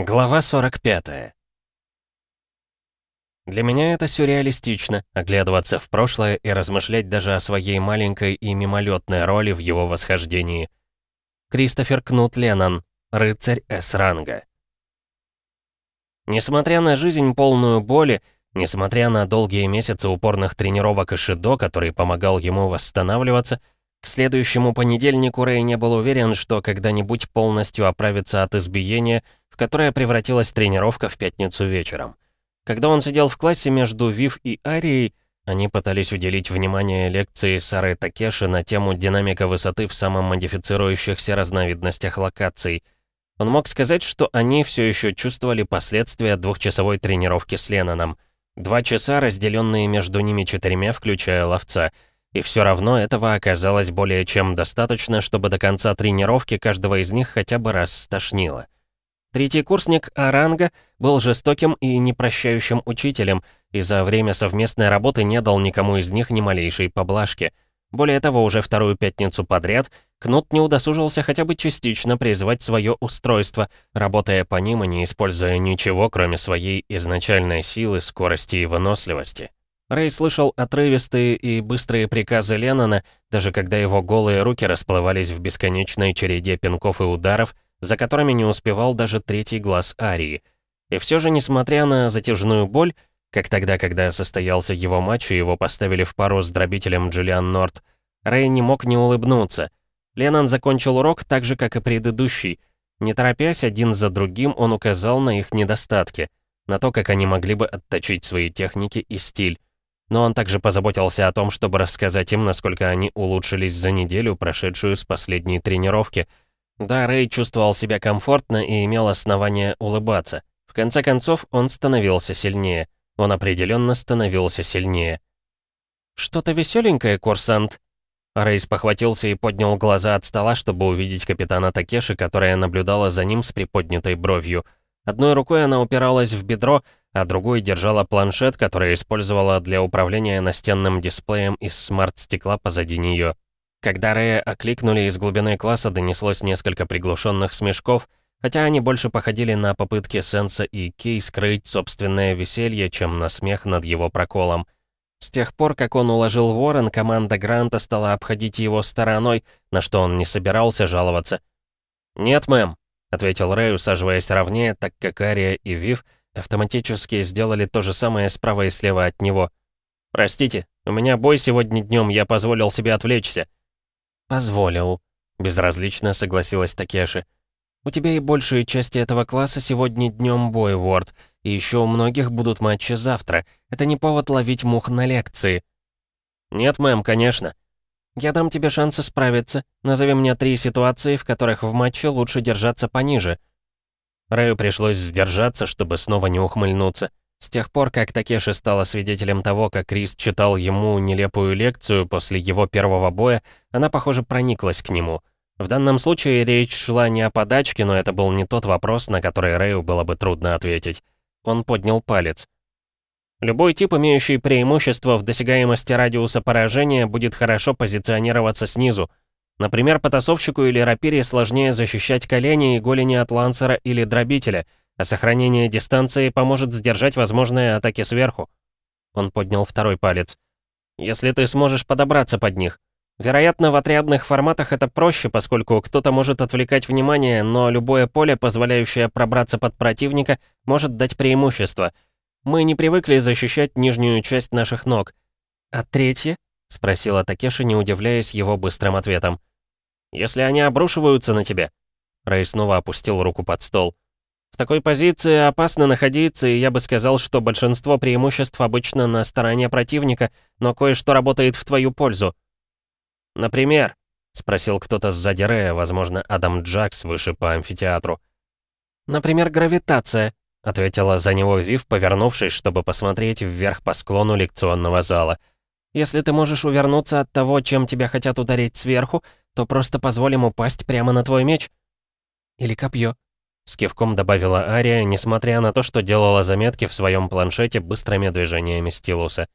Глава 45 Для меня это сюрреалистично, оглядываться в прошлое и размышлять даже о своей маленькой и мимолетной роли в его восхождении. Кристофер Кнут Леннон, рыцарь С-ранга. Несмотря на жизнь полную боли, несмотря на долгие месяцы упорных тренировок и шидо, который помогал ему восстанавливаться, к следующему понедельнику Рэй не был уверен, что когда-нибудь полностью оправится от избиения, которое превратилась тренировка в пятницу вечером. Когда он сидел в классе между Вив и Арией, они пытались уделить внимание лекции Сары Такеши на тему динамика высоты в самом модифицирующихся разновидностях локаций. Он мог сказать, что они все еще чувствовали последствия двухчасовой тренировки с Ленноном. Два часа, разделенные между ними четырьмя, включая ловца — и все равно этого оказалось более чем достаточно, чтобы до конца тренировки каждого из них хотя бы раз стошнило. Третий курсник Аранга был жестоким и непрощающим учителем, и за время совместной работы не дал никому из них ни малейшей поблажки. Более того, уже вторую пятницу подряд Кнут не удосужился хотя бы частично призвать свое устройство, работая по ним и не используя ничего, кроме своей изначальной силы, скорости и выносливости. Рэй слышал отрывистые и быстрые приказы Леннона, даже когда его голые руки расплывались в бесконечной череде пинков и ударов, за которыми не успевал даже третий глаз Арии. И все же, несмотря на затяжную боль, как тогда, когда состоялся его матч и его поставили в пару с дробителем Джулиан Норт, Рэй не мог не улыбнуться. Леннон закончил урок так же, как и предыдущий. Не торопясь, один за другим он указал на их недостатки, на то, как они могли бы отточить свои техники и стиль но он также позаботился о том, чтобы рассказать им, насколько они улучшились за неделю, прошедшую с последней тренировки. Да, Рэй чувствовал себя комфортно и имел основания улыбаться. В конце концов, он становился сильнее. Он определенно становился сильнее. «Что-то веселенькое, курсант?» Рейс похватился и поднял глаза от стола, чтобы увидеть капитана Такеши, которая наблюдала за ним с приподнятой бровью. Одной рукой она упиралась в бедро, а другой держала планшет, который использовала для управления настенным дисплеем из смарт-стекла позади нее. Когда Рэя окликнули из глубины класса, донеслось несколько приглушенных смешков, хотя они больше походили на попытки Сенса и Кей скрыть собственное веселье, чем на смех над его проколом. С тех пор, как он уложил ворон, команда Гранта стала обходить его стороной, на что он не собирался жаловаться. «Нет, мэм», — ответил Рэй, усаживаясь ровнее, так как Ария и Вив — автоматически сделали то же самое справа и слева от него. «Простите, у меня бой сегодня днем, я позволил себе отвлечься». «Позволил», — безразлично согласилась Такеши. «У тебя и большие части этого класса сегодня днем бой, Ворд, и еще у многих будут матчи завтра. Это не повод ловить мух на лекции». «Нет, мэм, конечно». «Я дам тебе шансы справиться. Назови мне три ситуации, в которых в матче лучше держаться пониже». Рэю пришлось сдержаться, чтобы снова не ухмыльнуться. С тех пор, как Такеши стала свидетелем того, как Крис читал ему нелепую лекцию после его первого боя, она, похоже, прониклась к нему. В данном случае речь шла не о подачке, но это был не тот вопрос, на который Рэю было бы трудно ответить. Он поднял палец. Любой тип, имеющий преимущество в досягаемости радиуса поражения, будет хорошо позиционироваться снизу. Например, потасовщику или рапире сложнее защищать колени и голени от лансера или дробителя, а сохранение дистанции поможет сдержать возможные атаки сверху. Он поднял второй палец. Если ты сможешь подобраться под них. Вероятно, в отрядных форматах это проще, поскольку кто-то может отвлекать внимание, но любое поле, позволяющее пробраться под противника, может дать преимущество. Мы не привыкли защищать нижнюю часть наших ног. А третье? — спросила Такеши, не удивляясь его быстрым ответом. Если они обрушиваются на тебя...» Рэй снова опустил руку под стол. «В такой позиции опасно находиться, и я бы сказал, что большинство преимуществ обычно на стороне противника, но кое-что работает в твою пользу». «Например?» — спросил кто-то сзади Рэя, возможно, Адам Джакс выше по амфитеатру. «Например, гравитация», — ответила за него Вив, повернувшись, чтобы посмотреть вверх по склону лекционного зала. «Если ты можешь увернуться от того, чем тебя хотят ударить сверху, то просто позволим упасть прямо на твой меч. Или копье. С кивком добавила Ария, несмотря на то, что делала заметки в своем планшете быстрыми движениями стилуса.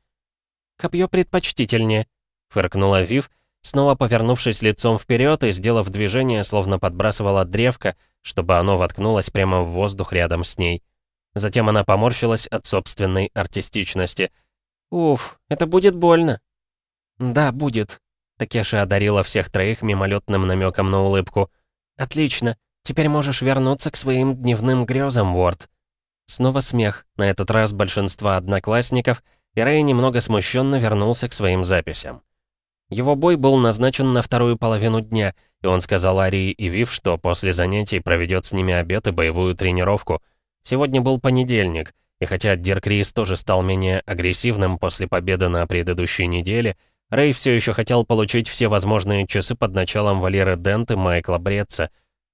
«Копье предпочтительнее», — фыркнула Вив, снова повернувшись лицом вперед и сделав движение, словно подбрасывала древко, чтобы оно воткнулось прямо в воздух рядом с ней. Затем она поморщилась от собственной артистичности. «Уф, это будет больно». «Да, будет», — Такеши одарила всех троих мимолетным намеком на улыбку. «Отлично. Теперь можешь вернуться к своим дневным грезам, Уорд». Снова смех, на этот раз большинства одноклассников, и Рэй немного смущенно вернулся к своим записям. Его бой был назначен на вторую половину дня, и он сказал Арии и Вив, что после занятий проведет с ними обед и боевую тренировку. Сегодня был понедельник, и хотя Дирк Рис тоже стал менее агрессивным после победы на предыдущей неделе, Рэй все еще хотел получить все возможные часы под началом Валеры Дент и Майкла Бретца.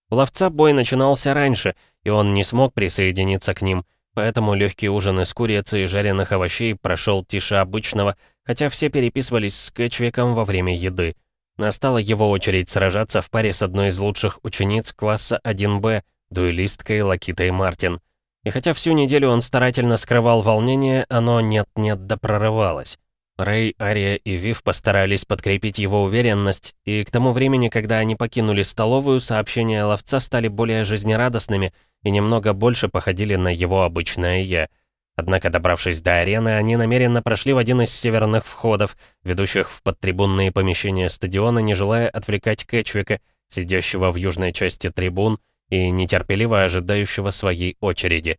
У ловца бой начинался раньше, и он не смог присоединиться к ним, поэтому легкий ужин из курицы и жареных овощей прошел тише обычного, хотя все переписывались с Кэтчвиком во время еды. Настала его очередь сражаться в паре с одной из лучших учениц класса 1Б, дуэлисткой Лакитой Мартин. И хотя всю неделю он старательно скрывал волнение, оно нет-нет да прорывалось. Рэй, Ария и Вив постарались подкрепить его уверенность, и к тому времени, когда они покинули столовую, сообщения ловца стали более жизнерадостными и немного больше походили на его обычное «я». Однако, добравшись до арены, они намеренно прошли в один из северных входов, ведущих в подтрибунные помещения стадиона, не желая отвлекать Кэтчвика, сидящего в южной части трибун и нетерпеливо ожидающего своей очереди.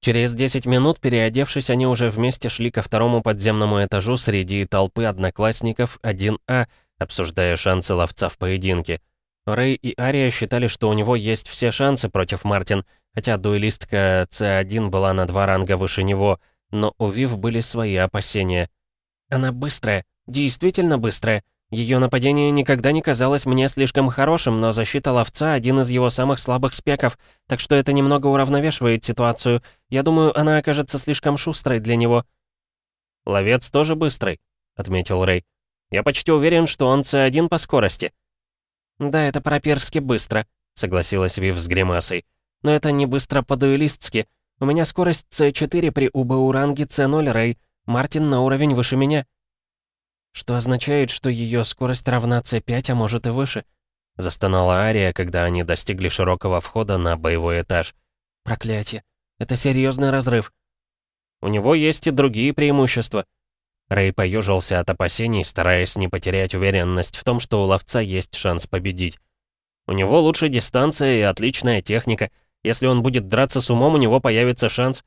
Через 10 минут, переодевшись, они уже вместе шли ко второму подземному этажу среди толпы одноклассников 1А, обсуждая шансы ловца в поединке. Рэй и Ария считали, что у него есть все шансы против Мартин, хотя дуэлистка С1 была на два ранга выше него, но у Вив были свои опасения. «Она быстрая, действительно быстрая. Ее нападение никогда не казалось мне слишком хорошим, но защита ловца — один из его самых слабых спеков, так что это немного уравновешивает ситуацию. Я думаю, она окажется слишком шустрой для него». «Ловец тоже быстрый», — отметил Рэй. «Я почти уверен, что он С1 по скорости». «Да, это проперски быстро», — согласилась Вив с гримасой. Но это не быстро по-дуэлистски. У меня скорость С4 при УБУ ранге С0, Рэй. Мартин на уровень выше меня. Что означает, что ее скорость равна С5, а может и выше. Застонала Ария, когда они достигли широкого входа на боевой этаж. Проклятие. Это серьезный разрыв. У него есть и другие преимущества. Рэй поежился от опасений, стараясь не потерять уверенность в том, что у ловца есть шанс победить. У него лучше дистанция и отличная техника — если он будет драться с умом, у него появится шанс.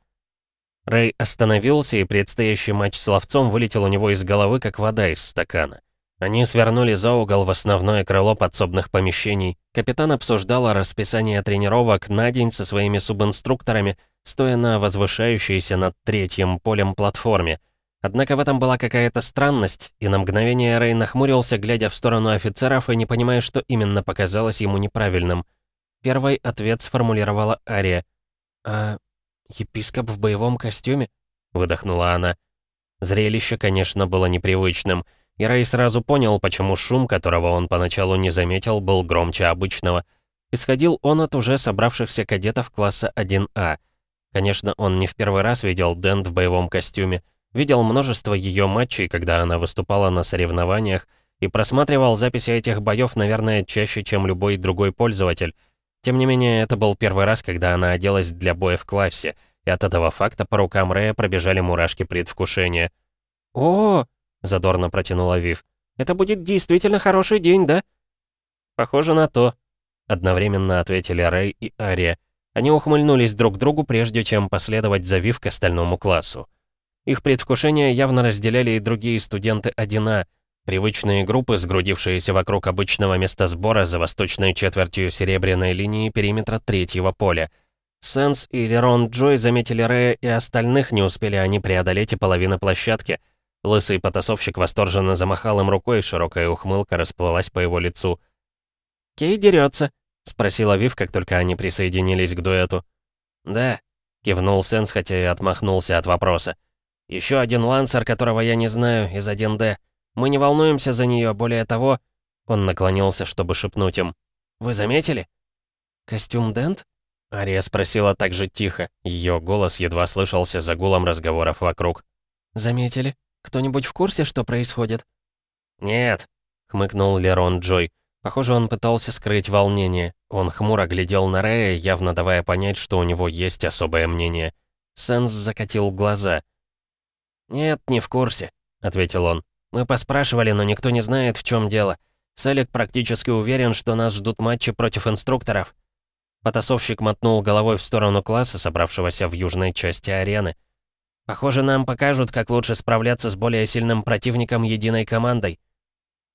Рэй остановился, и предстоящий матч с ловцом вылетел у него из головы, как вода из стакана. Они свернули за угол в основное крыло подсобных помещений. Капитан обсуждал расписание тренировок на день со своими субинструкторами, стоя на возвышающейся над третьим полем платформе. Однако в этом была какая-то странность, и на мгновение Рэй нахмурился, глядя в сторону офицеров и не понимая, что именно показалось ему неправильным — Первый ответ сформулировала Ария. «А епископ в боевом костюме?» — выдохнула она. Зрелище, конечно, было непривычным, и Рэй сразу понял, почему шум, которого он поначалу не заметил, был громче обычного. Исходил он от уже собравшихся кадетов класса 1А. Конечно, он не в первый раз видел Дент в боевом костюме, видел множество ее матчей, когда она выступала на соревнованиях, и просматривал записи этих боев, наверное, чаще, чем любой другой пользователь — тем не менее, это был первый раз, когда она оделась для боя в классе, и от этого факта по рукам Рэя пробежали мурашки предвкушения. «О!» — задорно протянула Вив. «Это будет действительно хороший день, да?» «Похоже на то», — одновременно ответили Рэй и Ария. Они ухмыльнулись друг другу, прежде чем последовать за Вив к остальному классу. Их предвкушение явно разделяли и другие студенты 1А, Привычные группы, сгрудившиеся вокруг обычного места сбора за восточной четвертью серебряной линии периметра третьего поля. Сенс и Лерон Джой заметили Рэя и остальных, не успели они преодолеть и половину площадки. Лысый потасовщик восторженно замахал им рукой, широкая ухмылка расплылась по его лицу. «Кей дерется?» — спросила Вив, как только они присоединились к дуэту. «Да», — кивнул Сенс, хотя и отмахнулся от вопроса. «Еще один лансер, которого я не знаю, из 1D. Мы не волнуемся за нее, более того...» Он наклонился, чтобы шепнуть им. «Вы заметили?» «Костюм Дент?» Ария спросила так же тихо. Ее голос едва слышался за гулом разговоров вокруг. «Заметили? Кто-нибудь в курсе, что происходит?» «Нет», — хмыкнул Лерон Джой. Похоже, он пытался скрыть волнение. Он хмуро глядел на Рэя, явно давая понять, что у него есть особое мнение. Сенс закатил глаза. «Нет, не в курсе», — ответил он. «Мы поспрашивали, но никто не знает, в чем дело. Селик практически уверен, что нас ждут матчи против инструкторов». Потасовщик мотнул головой в сторону класса, собравшегося в южной части арены. «Похоже, нам покажут, как лучше справляться с более сильным противником единой командой».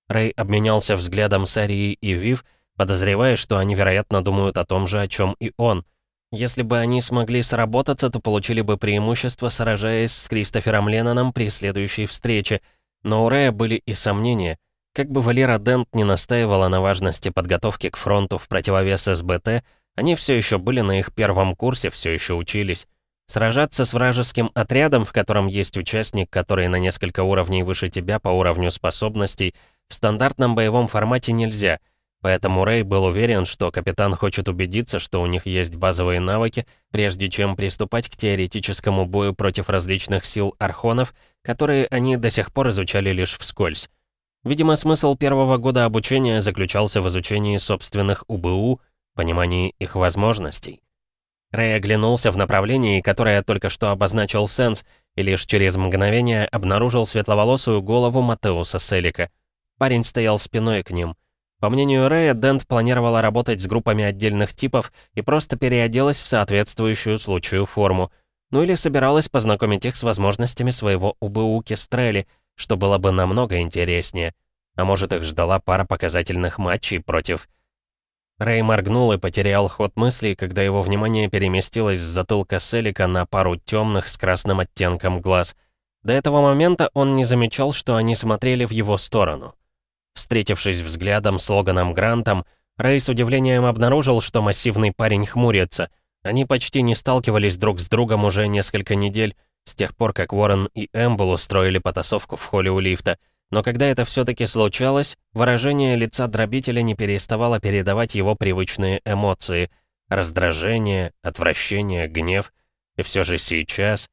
Рэй обменялся взглядом с Арией и Вив, подозревая, что они, вероятно, думают о том же, о чем и он. Если бы они смогли сработаться, то получили бы преимущество, сражаясь с Кристофером Ленноном при следующей встрече. Но у Рэя были и сомнения. Как бы Валера Дент не настаивала на важности подготовки к фронту в противовес СБТ, они все еще были на их первом курсе, все еще учились. Сражаться с вражеским отрядом, в котором есть участник, который на несколько уровней выше тебя по уровню способностей, в стандартном боевом формате нельзя. Поэтому Рэй был уверен, что капитан хочет убедиться, что у них есть базовые навыки, прежде чем приступать к теоретическому бою против различных сил архонов, которые они до сих пор изучали лишь вскользь. Видимо, смысл первого года обучения заключался в изучении собственных УБУ, понимании их возможностей. Рэй оглянулся в направлении, которое только что обозначил Сенс, и лишь через мгновение обнаружил светловолосую голову Матеуса Селика. Парень стоял спиной к ним. По мнению Рэя, Дент планировала работать с группами отдельных типов и просто переоделась в соответствующую случаю форму. Ну или собиралась познакомить их с возможностями своего УБУ Кестрели, что было бы намного интереснее. А может, их ждала пара показательных матчей против Рэй моргнул и потерял ход мыслей, когда его внимание переместилось с затылка Селика на пару темных с красным оттенком глаз. До этого момента он не замечал, что они смотрели в его сторону. Встретившись взглядом с Логаном Грантом, Рэй с удивлением обнаружил, что массивный парень хмурится. Они почти не сталкивались друг с другом уже несколько недель, с тех пор, как Уоррен и Эмбл устроили потасовку в холле у лифта — но когда это все-таки случалось, выражение лица дробителя не переставало передавать его привычные эмоции. Раздражение, отвращение, гнев. И все же сейчас...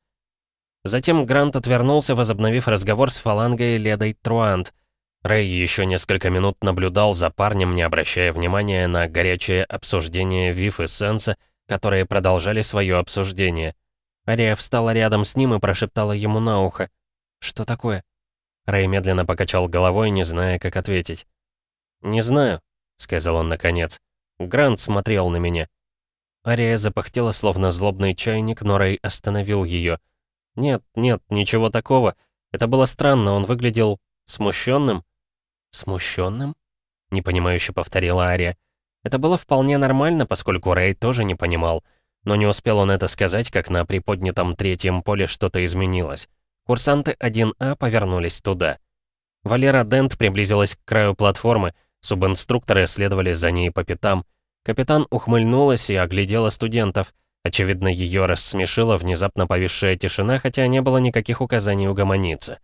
Затем Грант отвернулся, возобновив разговор с фалангой Ледой Труант. Рэй еще несколько минут наблюдал за парнем, не обращая внимания на горячее обсуждение Вив и Сенса, которые продолжали свое обсуждение. Ария встала рядом с ним и прошептала ему на ухо. «Что такое?» Рэй медленно покачал головой, не зная, как ответить. «Не знаю», — сказал он наконец. Грант смотрел на меня. Ария запахтела, словно злобный чайник, но Рэй остановил ее. «Нет, нет, ничего такого. Это было странно, он выглядел смущенным». «Смущенным?» — непонимающе повторила Ария. Это было вполне нормально, поскольку Рэй тоже не понимал. Но не успел он это сказать, как на приподнятом третьем поле что-то изменилось. Курсанты 1А повернулись туда. Валера Дент приблизилась к краю платформы, субинструкторы следовали за ней по пятам. Капитан ухмыльнулась и оглядела студентов. Очевидно, ее рассмешила внезапно повисшая тишина, хотя не было никаких указаний угомониться.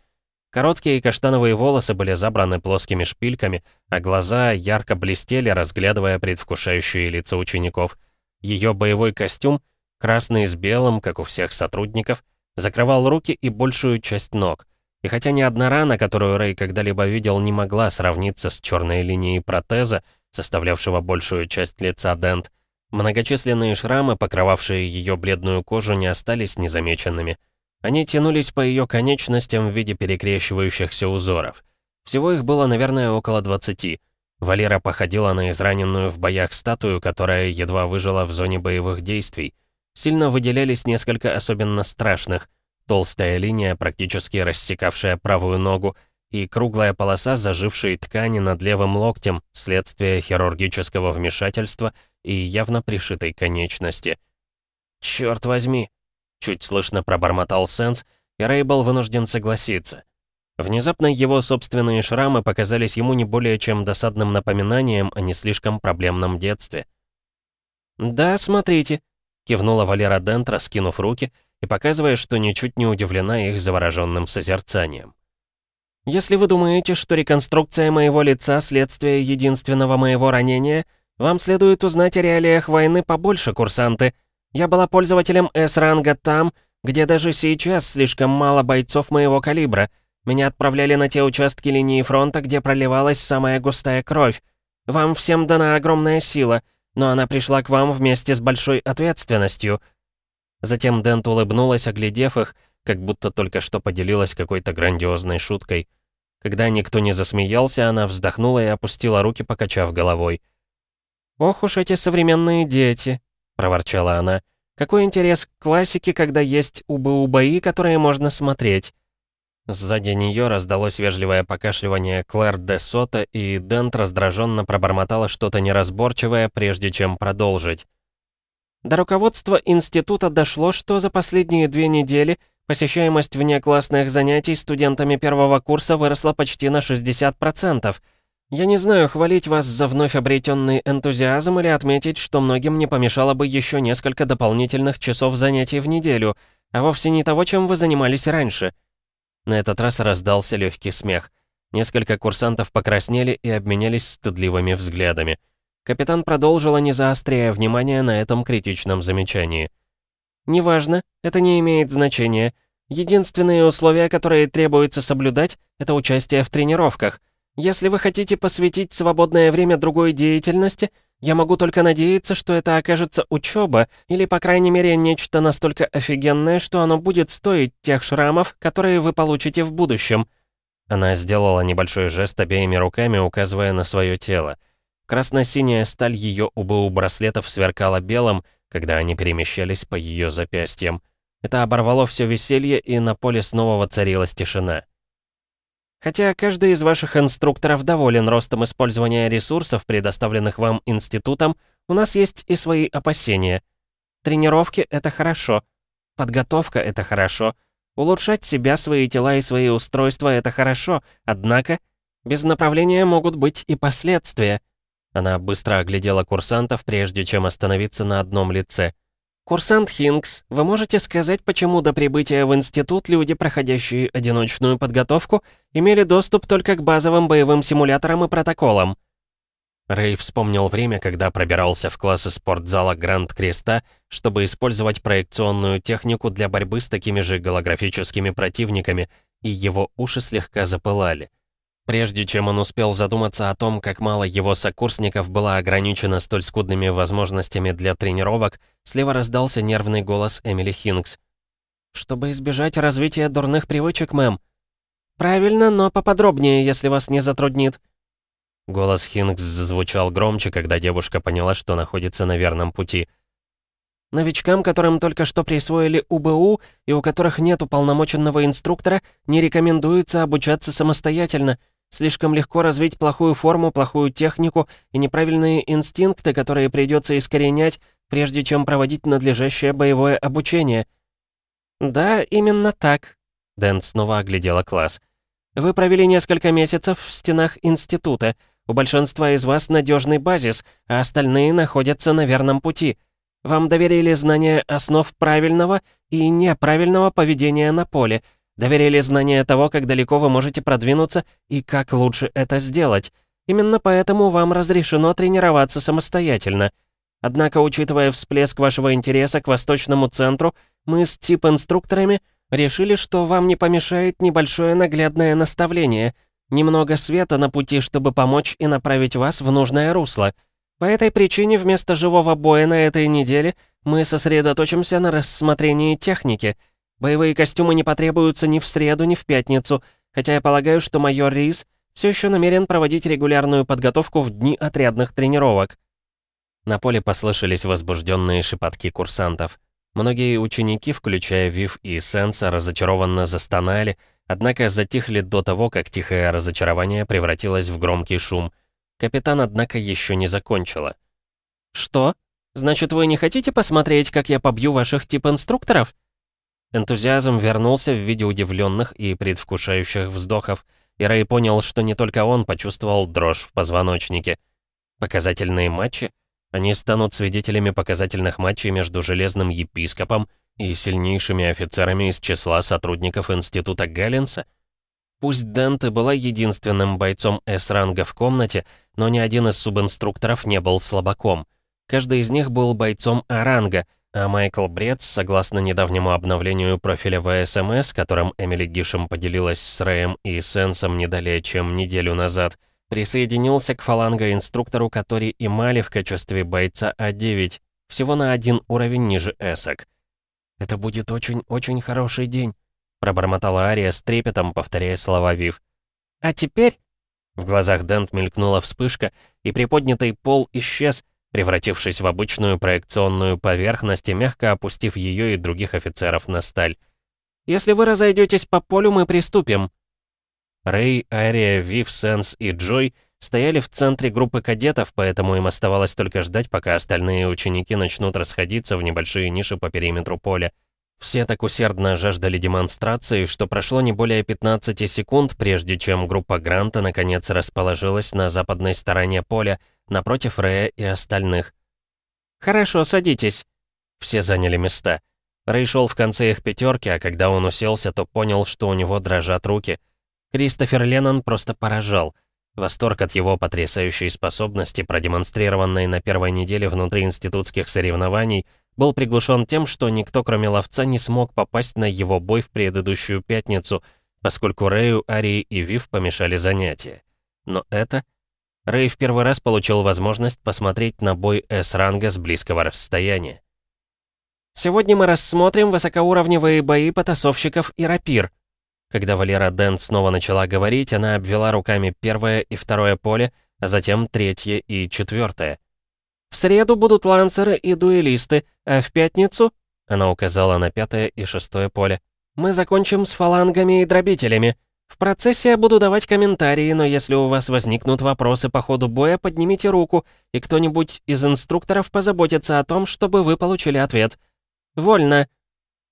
Короткие каштановые волосы были забраны плоскими шпильками, а глаза ярко блестели, разглядывая предвкушающие лица учеников. Ее боевой костюм, красный с белым, как у всех сотрудников, закрывал руки и большую часть ног. И хотя ни одна рана, которую Рэй когда-либо видел, не могла сравниться с черной линией протеза, составлявшего большую часть лица Дент, многочисленные шрамы, покрывавшие ее бледную кожу, не остались незамеченными. Они тянулись по ее конечностям в виде перекрещивающихся узоров. Всего их было, наверное, около 20. Валера походила на израненную в боях статую, которая едва выжила в зоне боевых действий. Сильно выделялись несколько особенно страшных. Толстая линия, практически рассекавшая правую ногу, и круглая полоса зажившей ткани над левым локтем, следствие хирургического вмешательства и явно пришитой конечности. «Чёрт возьми!» — чуть слышно пробормотал Сенс, и Рэй был вынужден согласиться. Внезапно его собственные шрамы показались ему не более чем досадным напоминанием о не слишком проблемном детстве. «Да, смотрите», Кивнула Валера Дент, раскинув руки и показывая, что ничуть не удивлена их завороженным созерцанием. «Если вы думаете, что реконструкция моего лица — следствие единственного моего ранения, вам следует узнать о реалиях войны побольше, курсанты. Я была пользователем С-ранга там, где даже сейчас слишком мало бойцов моего калибра. Меня отправляли на те участки линии фронта, где проливалась самая густая кровь. Вам всем дана огромная сила, но она пришла к вам вместе с большой ответственностью». Затем Дент улыбнулась, оглядев их, как будто только что поделилась какой-то грандиозной шуткой. Когда никто не засмеялся, она вздохнула и опустила руки, покачав головой. «Ох уж эти современные дети», — проворчала она. «Какой интерес к классике, когда есть убы-убаи, которые можно смотреть?» Сзади нее раздалось вежливое покашливание Клэр де Сота, и Дент раздраженно пробормотала что-то неразборчивое, прежде чем продолжить. До руководства института дошло, что за последние две недели посещаемость внеклассных занятий студентами первого курса выросла почти на 60%. Я не знаю, хвалить вас за вновь обретенный энтузиазм или отметить, что многим не помешало бы еще несколько дополнительных часов занятий в неделю, а вовсе не того, чем вы занимались раньше. На этот раз раздался легкий смех. Несколько курсантов покраснели и обменялись стыдливыми взглядами. Капитан продолжила, не заостряя внимание на этом критичном замечании. «Неважно, это не имеет значения. Единственные условия, которые требуется соблюдать, это участие в тренировках. Если вы хотите посвятить свободное время другой деятельности, я могу только надеяться, что это окажется учеба, или, по крайней мере, нечто настолько офигенное, что оно будет стоить тех шрамов, которые вы получите в будущем». Она сделала небольшой жест обеими руками, указывая на свое тело. Красно-синяя сталь ее УБУ браслетов сверкала белым, когда они перемещались по ее запястьям. Это оборвало все веселье, и на поле снова воцарилась тишина. Хотя каждый из ваших инструкторов доволен ростом использования ресурсов, предоставленных вам институтом, у нас есть и свои опасения. Тренировки — это хорошо. Подготовка — это хорошо. Улучшать себя, свои тела и свои устройства — это хорошо. Однако, без направления могут быть и последствия. Она быстро оглядела курсантов, прежде чем остановиться на одном лице. «Курсант Хинкс, вы можете сказать, почему до прибытия в институт люди, проходящие одиночную подготовку, имели доступ только к базовым боевым симуляторам и протоколам?» Рэй вспомнил время, когда пробирался в классы спортзала Гранд Креста, чтобы использовать проекционную технику для борьбы с такими же голографическими противниками, и его уши слегка запылали. Прежде чем он успел задуматься о том, как мало его сокурсников было ограничено столь скудными возможностями для тренировок, слева раздался нервный голос Эмили Хинкс. «Чтобы избежать развития дурных привычек, мэм». «Правильно, но поподробнее, если вас не затруднит». Голос Хинкс зазвучал громче, когда девушка поняла, что находится на верном пути. «Новичкам, которым только что присвоили УБУ и у которых нет уполномоченного инструктора, не рекомендуется обучаться самостоятельно». Слишком легко развить плохую форму, плохую технику и неправильные инстинкты, которые придется искоренять, прежде чем проводить надлежащее боевое обучение. Да, именно так. Дэн снова оглядела класс. Вы провели несколько месяцев в стенах института. У большинства из вас надежный базис, а остальные находятся на верном пути. Вам доверили знания основ правильного и неправильного поведения на поле — Доверили знания того, как далеко вы можете продвинуться и как лучше это сделать. Именно поэтому вам разрешено тренироваться самостоятельно. Однако, учитывая всплеск вашего интереса к Восточному центру, мы с ТИП-инструкторами решили, что вам не помешает небольшое наглядное наставление, немного света на пути, чтобы помочь и направить вас в нужное русло. По этой причине вместо живого боя на этой неделе мы сосредоточимся на рассмотрении техники — Боевые костюмы не потребуются ни в среду, ни в пятницу, хотя я полагаю, что майор Рис все еще намерен проводить регулярную подготовку в дни отрядных тренировок. На поле послышались возбужденные шепотки курсантов. Многие ученики, включая Вив и Сенса, разочарованно застонали, однако затихли до того, как тихое разочарование превратилось в громкий шум. Капитан, однако, еще не закончила. «Что? Значит, вы не хотите посмотреть, как я побью ваших тип-инструкторов?» Энтузиазм вернулся в виде удивленных и предвкушающих вздохов, и Рэй понял, что не только он почувствовал дрожь в позвоночнике. Показательные матчи? Они станут свидетелями показательных матчей между Железным Епископом и сильнейшими офицерами из числа сотрудников Института Галлинса? Пусть Денте была единственным бойцом С-ранга в комнате, но ни один из субинструкторов не был слабаком. Каждый из них был бойцом А-ранга — а Майкл Брец, согласно недавнему обновлению профиля ВСМС, которым Эмили Гишем поделилась с Рэем и Сенсом не далее, чем неделю назад, присоединился к фаланго-инструктору, который и Мали в качестве бойца А9, всего на один уровень ниже Эсок. «Это будет очень-очень хороший день», — пробормотала Ария с трепетом, повторяя слова Вив. «А теперь...» В глазах Дент мелькнула вспышка, и приподнятый пол исчез, превратившись в обычную проекционную поверхность и мягко опустив ее и других офицеров на сталь. «Если вы разойдетесь по полю, мы приступим». Рэй, Ария, Вив, Сенс и Джой стояли в центре группы кадетов, поэтому им оставалось только ждать, пока остальные ученики начнут расходиться в небольшие ниши по периметру поля. Все так усердно жаждали демонстрации, что прошло не более 15 секунд, прежде чем группа Гранта наконец расположилась на западной стороне поля, напротив Рэя и остальных. «Хорошо, садитесь». Все заняли места. Рэй шел в конце их пятерки, а когда он уселся, то понял, что у него дрожат руки. Кристофер Леннон просто поражал. Восторг от его потрясающей способности, продемонстрированной на первой неделе внутриинститутских соревнований, был приглушен тем, что никто, кроме ловца, не смог попасть на его бой в предыдущую пятницу, поскольку Рэю, Арии и Вив помешали занятия. Но это Рэй в первый раз получил возможность посмотреть на бой С-ранга с близкого расстояния. «Сегодня мы рассмотрим высокоуровневые бои потасовщиков и рапир». Когда Валера Дент снова начала говорить, она обвела руками первое и второе поле, а затем третье и четвертое. «В среду будут лансеры и дуэлисты, а в пятницу...» Она указала на пятое и шестое поле. «Мы закончим с фалангами и дробителями. В процессе я буду давать комментарии, но если у вас возникнут вопросы по ходу боя, поднимите руку, и кто-нибудь из инструкторов позаботится о том, чтобы вы получили ответ. Вольно!»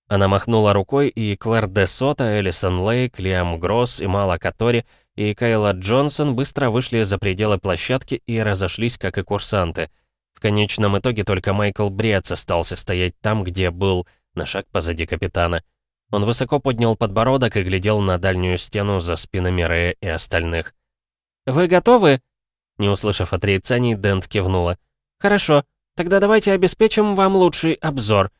Она махнула рукой, и Клэр де Сота, Элисон Лейк, Лиам Гросс, Имала Катори и Кайла Джонсон быстро вышли за пределы площадки и разошлись, как и курсанты. В конечном итоге только Майкл Брец остался стоять там, где был, на шаг позади капитана. Он высоко поднял подбородок и глядел на дальнюю стену за спинами Рэя и остальных. «Вы готовы?» Не услышав отрицаний, Дент кивнула. «Хорошо, тогда давайте обеспечим вам лучший обзор».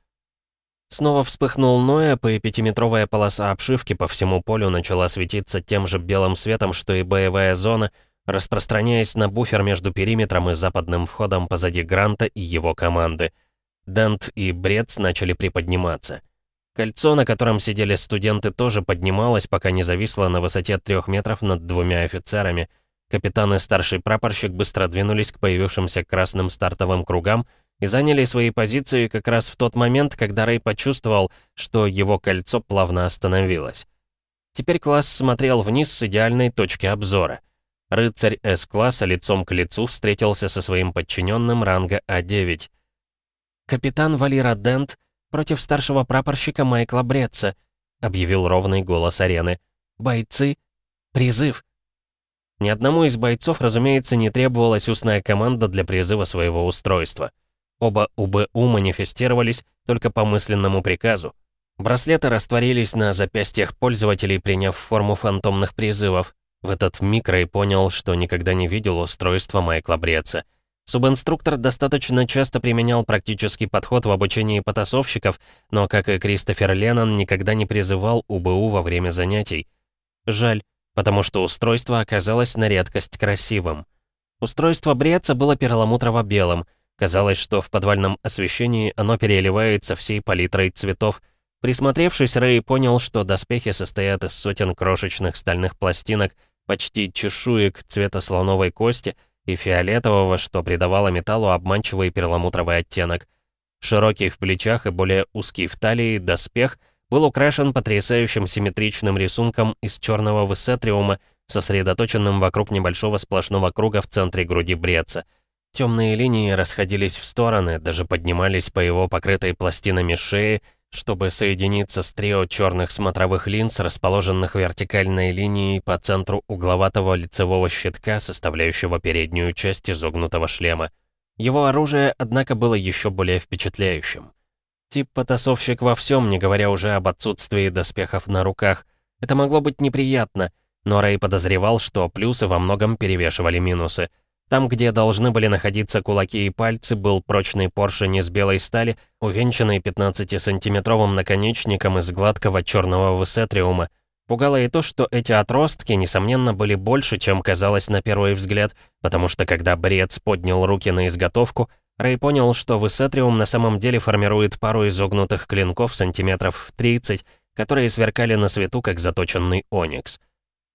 Снова вспыхнул Ноя, и пятиметровая полоса обшивки по всему полю начала светиться тем же белым светом, что и боевая зона, распространяясь на буфер между периметром и западным входом позади Гранта и его команды. Дент и Брец начали приподниматься. Кольцо, на котором сидели студенты, тоже поднималось, пока не зависло на высоте трех метров над двумя офицерами. Капитан и старший прапорщик быстро двинулись к появившимся красным стартовым кругам и заняли свои позиции как раз в тот момент, когда Рэй почувствовал, что его кольцо плавно остановилось. Теперь класс смотрел вниз с идеальной точки обзора. Рыцарь С-класса лицом к лицу встретился со своим подчиненным ранга А9. Капитан Валера Дент против старшего прапорщика Майкла Бретца», — объявил ровный голос арены. «Бойцы! Призыв!» Ни одному из бойцов, разумеется, не требовалась устная команда для призыва своего устройства. Оба УБУ манифестировались только по мысленному приказу. Браслеты растворились на запястьях пользователей, приняв форму фантомных призывов. В этот миг Рэй понял, что никогда не видел устройства Майкла Бреца. Субинструктор достаточно часто применял практический подход в обучении потасовщиков, но, как и Кристофер Леннон, никогда не призывал УБУ во время занятий. Жаль, потому что устройство оказалось на редкость красивым. Устройство Бреца было перламутрово-белым. Казалось, что в подвальном освещении оно переливается всей палитрой цветов. Присмотревшись, Рэй понял, что доспехи состоят из сотен крошечных стальных пластинок, почти чешуек цвета слоновой кости — и фиолетового, что придавало металлу обманчивый перламутровый оттенок. Широкий в плечах и более узкий в талии доспех был украшен потрясающим симметричным рисунком из черного высетриума, сосредоточенным вокруг небольшого сплошного круга в центре груди бреца. Темные линии расходились в стороны, даже поднимались по его покрытой пластинами шеи, чтобы соединиться с трио черных смотровых линз, расположенных вертикальной линией по центру угловатого лицевого щитка, составляющего переднюю часть изогнутого шлема. Его оружие, однако, было еще более впечатляющим. Тип потасовщик во всем, не говоря уже об отсутствии доспехов на руках. Это могло быть неприятно, но Рэй подозревал, что плюсы во многом перевешивали минусы. Там, где должны были находиться кулаки и пальцы, был прочный поршень из белой стали, увенчанный 15-сантиметровым наконечником из гладкого черного высетриума. Пугало и то, что эти отростки, несомненно, были больше, чем казалось на первый взгляд, потому что когда Брец поднял руки на изготовку, Рэй понял, что высетриум на самом деле формирует пару изогнутых клинков сантиметров 30, которые сверкали на свету, как заточенный оникс.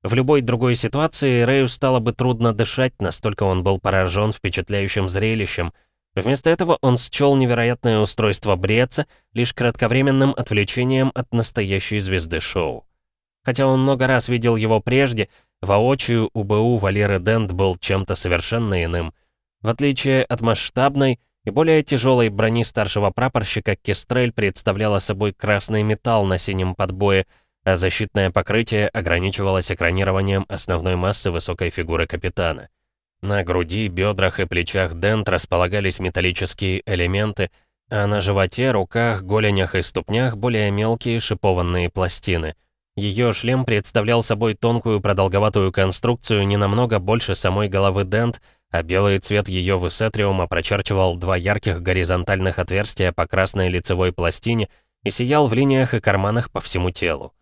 В любой другой ситуации Рэю стало бы трудно дышать, настолько он был поражен впечатляющим зрелищем. Вместо этого он счел невероятное устройство Бреца лишь кратковременным отвлечением от настоящей звезды шоу. Хотя он много раз видел его прежде, воочию УБУ Валеры Дент был чем-то совершенно иным. В отличие от масштабной и более тяжелой брони старшего прапорщика, Кестрель представляла собой красный металл на синем подбое — а защитное покрытие ограничивалось экранированием основной массы высокой фигуры капитана. На груди, бедрах и плечах Дент располагались металлические элементы, а на животе, руках, голенях и ступнях более мелкие шипованные пластины. Ее шлем представлял собой тонкую продолговатую конструкцию не намного больше самой головы Дент, а белый цвет ее высетриума прочерчивал два ярких горизонтальных отверстия по красной лицевой пластине и сиял в линиях и карманах по всему телу.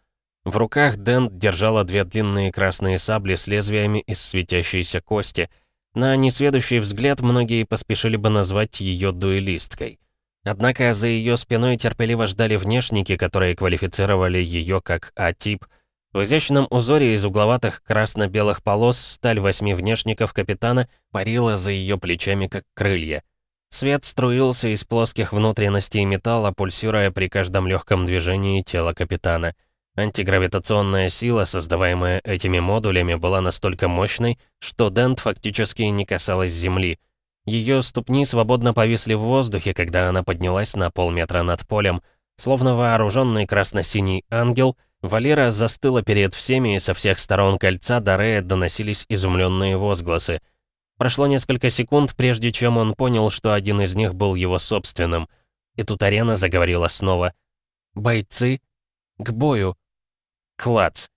В руках Дент держала две длинные красные сабли с лезвиями из светящейся кости. На несведущий взгляд многие поспешили бы назвать ее дуэлисткой. Однако за ее спиной терпеливо ждали внешники, которые квалифицировали ее как А-тип. В изящном узоре из угловатых красно-белых полос сталь восьми внешников капитана парила за ее плечами, как крылья. Свет струился из плоских внутренностей металла, пульсируя при каждом легком движении тела капитана — Антигравитационная сила, создаваемая этими модулями, была настолько мощной, что Дент фактически не касалась Земли. Ее ступни свободно повисли в воздухе, когда она поднялась на полметра над полем. Словно вооруженный красно-синий ангел, Валера застыла перед всеми, и со всех сторон кольца до Рея доносились изумленные возгласы. Прошло несколько секунд, прежде чем он понял, что один из них был его собственным. И тут арена заговорила снова. «Бойцы, к бою!» Клац.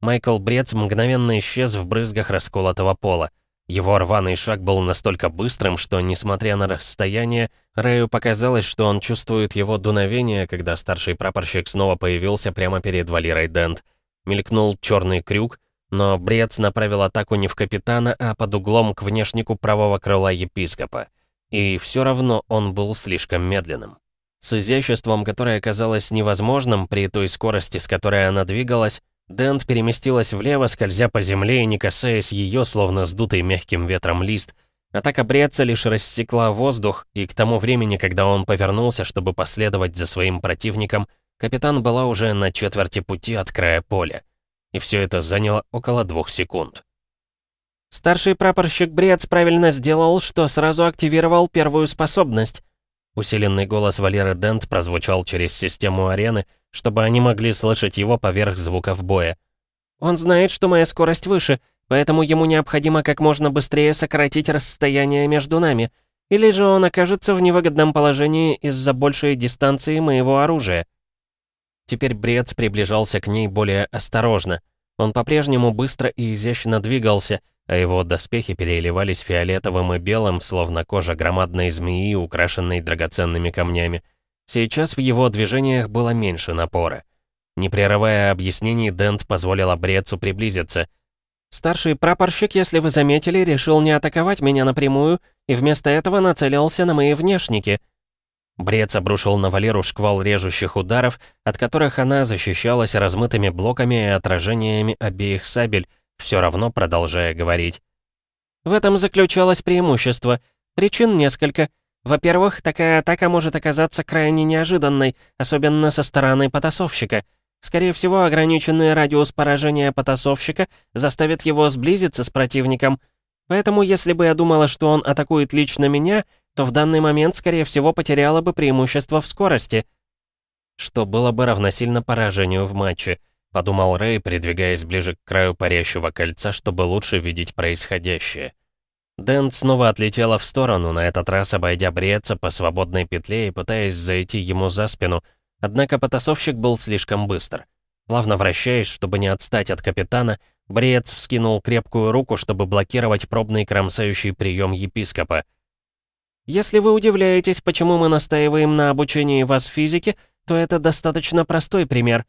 Майкл Брец мгновенно исчез в брызгах расколотого пола. Его рваный шаг был настолько быстрым, что, несмотря на расстояние, Рэю показалось, что он чувствует его дуновение, когда старший прапорщик снова появился прямо перед Валерой Дент. Мелькнул черный крюк, но Брец направил атаку не в капитана, а под углом к внешнику правого крыла епископа. И все равно он был слишком медленным. С изяществом, которое казалось невозможным при той скорости, с которой она двигалась, Дент переместилась влево, скользя по земле и не касаясь ее, словно сдутый мягким ветром лист. Атака Бреца лишь рассекла воздух, и к тому времени, когда он повернулся, чтобы последовать за своим противником, капитан была уже на четверти пути от края поля. И все это заняло около двух секунд. Старший прапорщик Брец правильно сделал, что сразу активировал первую способность. Усиленный голос Валеры Дент прозвучал через систему арены, чтобы они могли слышать его поверх звуков боя. «Он знает, что моя скорость выше, поэтому ему необходимо как можно быстрее сократить расстояние между нами. Или же он окажется в невыгодном положении из-за большей дистанции моего оружия». Теперь Брец приближался к ней более осторожно. Он по-прежнему быстро и изящно двигался, а его доспехи переливались фиолетовым и белым, словно кожа громадной змеи, украшенной драгоценными камнями. Сейчас в его движениях было меньше напора. Не прерывая объяснений, Дент позволил Брецу приблизиться. «Старший прапорщик, если вы заметили, решил не атаковать меня напрямую и вместо этого нацелился на мои внешники». Брец обрушил на Валеру шквал режущих ударов, от которых она защищалась размытыми блоками и отражениями обеих сабель, все равно продолжая говорить. В этом заключалось преимущество. Причин несколько. Во-первых, такая атака может оказаться крайне неожиданной, особенно со стороны потасовщика. Скорее всего, ограниченный радиус поражения потасовщика заставит его сблизиться с противником. Поэтому, если бы я думала, что он атакует лично меня, то в данный момент, скорее всего, потеряла бы преимущество в скорости. Что было бы равносильно поражению в матче. — подумал Рэй, придвигаясь ближе к краю парящего кольца, чтобы лучше видеть происходящее. Дент снова отлетела в сторону, на этот раз обойдя Бреца по свободной петле и пытаясь зайти ему за спину, однако потасовщик был слишком быстр. Плавно вращаясь, чтобы не отстать от капитана, Брец вскинул крепкую руку, чтобы блокировать пробный кромсающий прием епископа. «Если вы удивляетесь, почему мы настаиваем на обучении вас физике, то это достаточно простой пример»,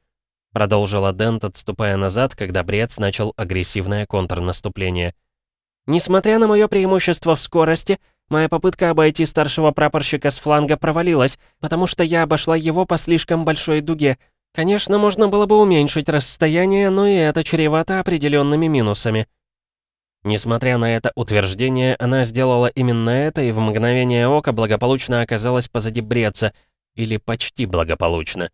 продолжила Дент, отступая назад, когда Брец начал агрессивное контрнаступление. «Несмотря на мое преимущество в скорости, моя попытка обойти старшего прапорщика с фланга провалилась, потому что я обошла его по слишком большой дуге, Конечно, можно было бы уменьшить расстояние, но и это чревато определенными минусами. Несмотря на это утверждение, она сделала именно это и в мгновение ока благополучно оказалась позади Бреца, или почти благополучно.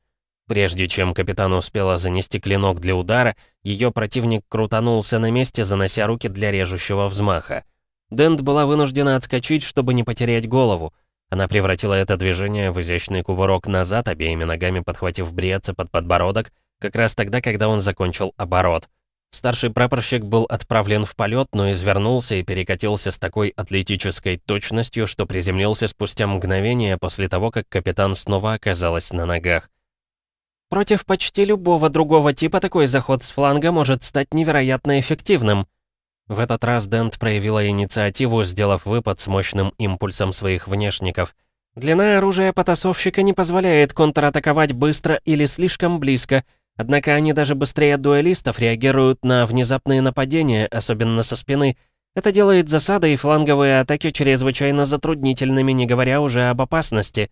Прежде чем капитан успела занести клинок для удара, ее противник крутанулся на месте, занося руки для режущего взмаха. Дент была вынуждена отскочить, чтобы не потерять голову. Она превратила это движение в изящный кувырок назад, обеими ногами подхватив Бриаца под подбородок, как раз тогда, когда он закончил оборот. Старший прапорщик был отправлен в полет, но извернулся и перекатился с такой атлетической точностью, что приземлился спустя мгновение после того, как капитан снова оказалась на ногах. «Против почти любого другого типа такой заход с фланга может стать невероятно эффективным», в этот раз Дент проявила инициативу, сделав выпад с мощным импульсом своих внешников. Длина оружия потасовщика не позволяет контратаковать быстро или слишком близко, однако они даже быстрее дуэлистов реагируют на внезапные нападения, особенно со спины. Это делает засады и фланговые атаки чрезвычайно затруднительными, не говоря уже об опасности.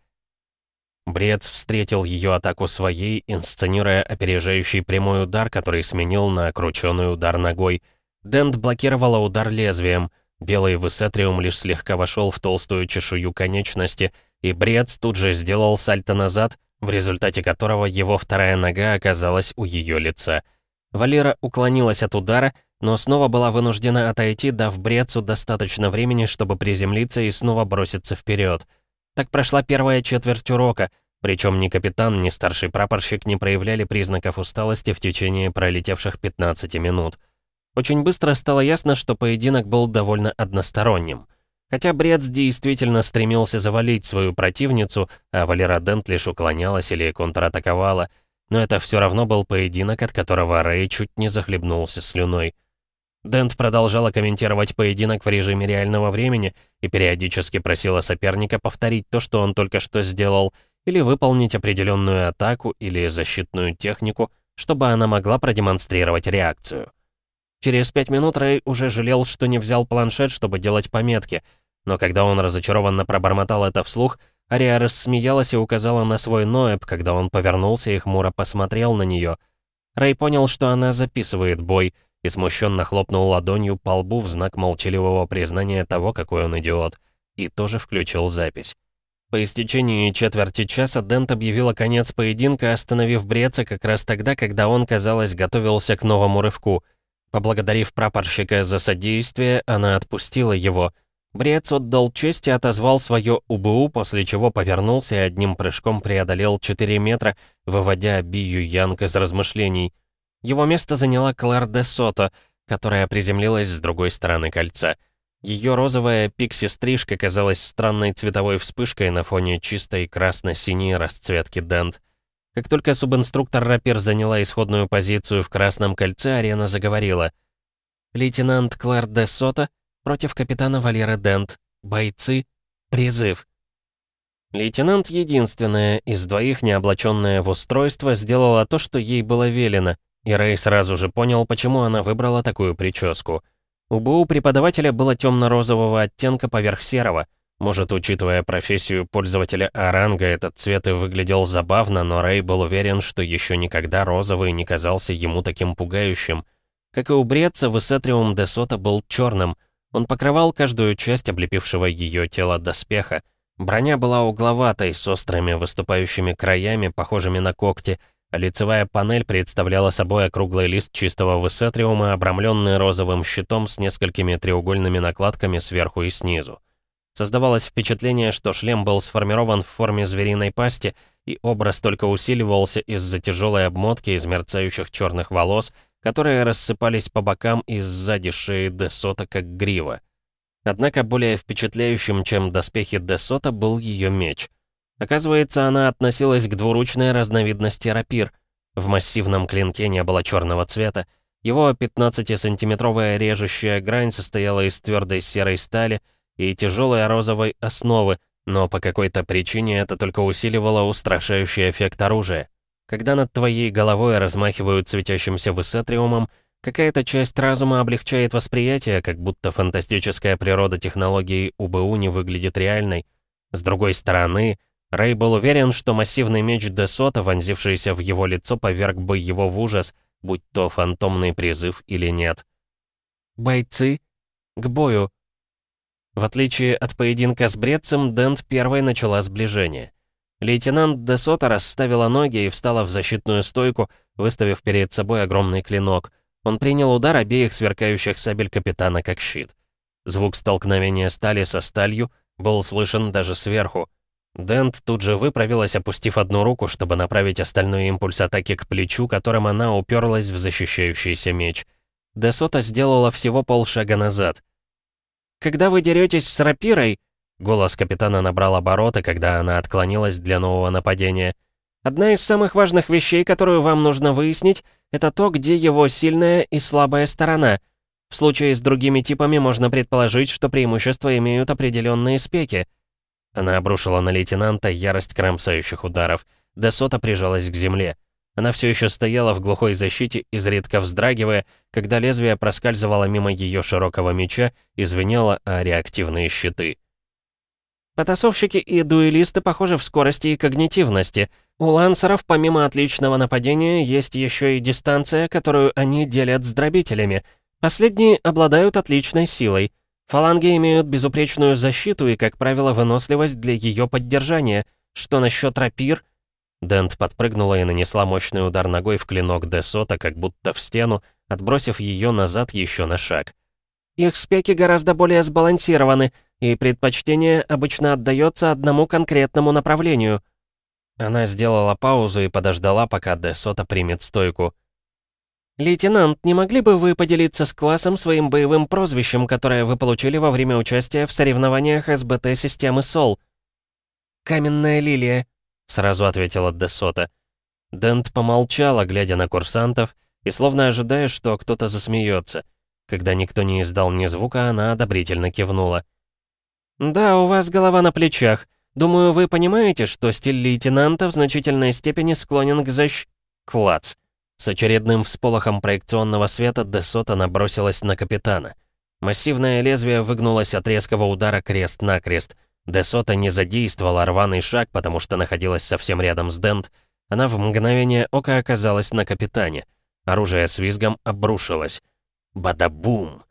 Брец встретил ее атаку своей, инсценируя опережающий прямой удар, который сменил на крученый удар ногой — Дент блокировала удар лезвием. Белый высетриум лишь слегка вошел в толстую чешую конечности, и Брец тут же сделал сальто назад, в результате которого его вторая нога оказалась у ее лица. Валера уклонилась от удара, но снова была вынуждена отойти, дав Брецу достаточно времени, чтобы приземлиться и снова броситься вперед. Так прошла первая четверть урока, причем ни капитан, ни старший прапорщик не проявляли признаков усталости в течение пролетевших 15 минут. Очень быстро стало ясно, что поединок был довольно односторонним. Хотя Брец действительно стремился завалить свою противницу, а Валера Дент лишь уклонялась или контратаковала, но это все равно был поединок, от которого Рэй чуть не захлебнулся слюной. Дент продолжала комментировать поединок в режиме реального времени и периодически просила соперника повторить то, что он только что сделал, или выполнить определенную атаку или защитную технику, чтобы она могла продемонстрировать реакцию. Через пять минут Рэй уже жалел, что не взял планшет, чтобы делать пометки. Но когда он разочарованно пробормотал это вслух, Ария рассмеялась и указала на свой Ноэб, когда он повернулся и хмуро посмотрел на нее. Рэй понял, что она записывает бой, и смущенно хлопнул ладонью по лбу в знак молчаливого признания того, какой он идиот, и тоже включил запись. По истечении четверти часа Дент объявила конец поединка, остановив Бреца как раз тогда, когда он, казалось, готовился к новому рывку — Поблагодарив прапорщика за содействие, она отпустила его. Брец отдал честь и отозвал свое УБУ, после чего повернулся и одним прыжком преодолел 4 метра, выводя Бию Янг из размышлений. Его место заняла Клэр де Сото, которая приземлилась с другой стороны кольца. Ее розовая пикси-стрижка казалась странной цветовой вспышкой на фоне чистой красно-синей расцветки Дент. Как только субинструктор Рапир заняла исходную позицию в Красном кольце, арена заговорила. «Лейтенант Клэр де Сота против капитана Валеры Дент. Бойцы. Призыв». Лейтенант, единственная из двоих, не облаченная в устройство, сделала то, что ей было велено, и Рэй сразу же понял, почему она выбрала такую прическу. У БУ преподавателя было темно-розового оттенка поверх серого — может, учитывая профессию пользователя Аранга, этот цвет и выглядел забавно, но Рэй был уверен, что еще никогда розовый не казался ему таким пугающим. Как и у Бреца, Весетриум де Сота был черным. Он покрывал каждую часть облепившего ее тело доспеха. Броня была угловатой, с острыми выступающими краями, похожими на когти, лицевая панель представляла собой округлый лист чистого весетриума, обрамленный розовым щитом с несколькими треугольными накладками сверху и снизу. Создавалось впечатление, что шлем был сформирован в форме звериной пасти, и образ только усиливался из-за тяжелой обмотки из мерцающих черных волос, которые рассыпались по бокам и сзади шеи Десота как грива. Однако более впечатляющим, чем доспехи Десота, был ее меч. Оказывается, она относилась к двуручной разновидности рапир. В массивном клинке не было черного цвета, Его 15-сантиметровая режущая грань состояла из твердой серой стали и тяжелой розовой основы, но по какой-то причине это только усиливало устрашающий эффект оружия. Когда над твоей головой размахивают светящимся высетриумом, какая-то часть разума облегчает восприятие, как будто фантастическая природа технологий УБУ не выглядит реальной. С другой стороны, Рэй был уверен, что массивный меч Десота, вонзившийся в его лицо, поверг бы его в ужас, будь то фантомный призыв или нет. «Бойцы, к бою!» В отличие от поединка с Бредцем, Дент первой начала сближение. Лейтенант Десота расставила ноги и встала в защитную стойку, выставив перед собой огромный клинок. Он принял удар обеих сверкающих сабель капитана как щит. Звук столкновения стали со сталью был слышен даже сверху. Дент тут же выправилась, опустив одну руку, чтобы направить остальной импульс атаки к плечу, которым она уперлась в защищающийся меч. Десота сделала всего полшага назад. «Когда вы деретесь с рапирой...» Голос капитана набрал обороты, когда она отклонилась для нового нападения. «Одна из самых важных вещей, которую вам нужно выяснить, это то, где его сильная и слабая сторона. В случае с другими типами можно предположить, что преимущества имеют определенные спеки». Она обрушила на лейтенанта ярость кромсающих ударов. Десота прижалась к земле. Она все еще стояла в глухой защите, изредка вздрагивая, когда лезвие проскальзывало мимо ее широкого меча и звенело о реактивные щиты. Потасовщики и дуэлисты похожи в скорости и когнитивности. У лансеров, помимо отличного нападения, есть еще и дистанция, которую они делят с дробителями. Последние обладают отличной силой. Фаланги имеют безупречную защиту и, как правило, выносливость для ее поддержания. Что насчет рапир? Дент подпрыгнула и нанесла мощный удар ногой в клинок Десота, как будто в стену, отбросив ее назад еще на шаг. Их спеки гораздо более сбалансированы, и предпочтение обычно отдается одному конкретному направлению. Она сделала паузу и подождала, пока Десота примет стойку. «Лейтенант, не могли бы вы поделиться с классом своим боевым прозвищем, которое вы получили во время участия в соревнованиях СБТ-системы СОЛ?» «Каменная лилия», — сразу ответила Десота. Дент помолчала, глядя на курсантов, и словно ожидая, что кто-то засмеется. Когда никто не издал ни звука, она одобрительно кивнула. «Да, у вас голова на плечах. Думаю, вы понимаете, что стиль лейтенанта в значительной степени склонен к защ...» Клац. С очередным всполохом проекционного света Десота набросилась на капитана. Массивное лезвие выгнулось от резкого удара крест-накрест. Десота не задействовала рваный шаг, потому что находилась совсем рядом с Дент. Она в мгновение ока оказалась на капитане. Оружие с визгом обрушилось. Бадабум!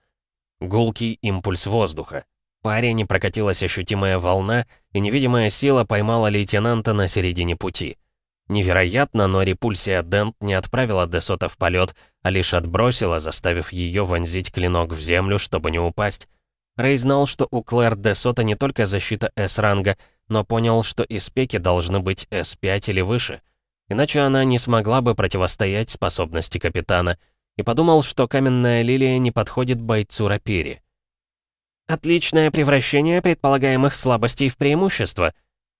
Гулкий импульс воздуха. По арене прокатилась ощутимая волна, и невидимая сила поймала лейтенанта на середине пути. Невероятно, но репульсия Дент не отправила Десота в полет, а лишь отбросила, заставив ее вонзить клинок в землю, чтобы не упасть. Рэй знал, что у Клэр Десота не только защита С-ранга, но понял, что и спеки должны быть С5 или выше. Иначе она не смогла бы противостоять способности капитана — и подумал, что каменная лилия не подходит бойцу рапири. «Отличное превращение предполагаемых слабостей в преимущество»,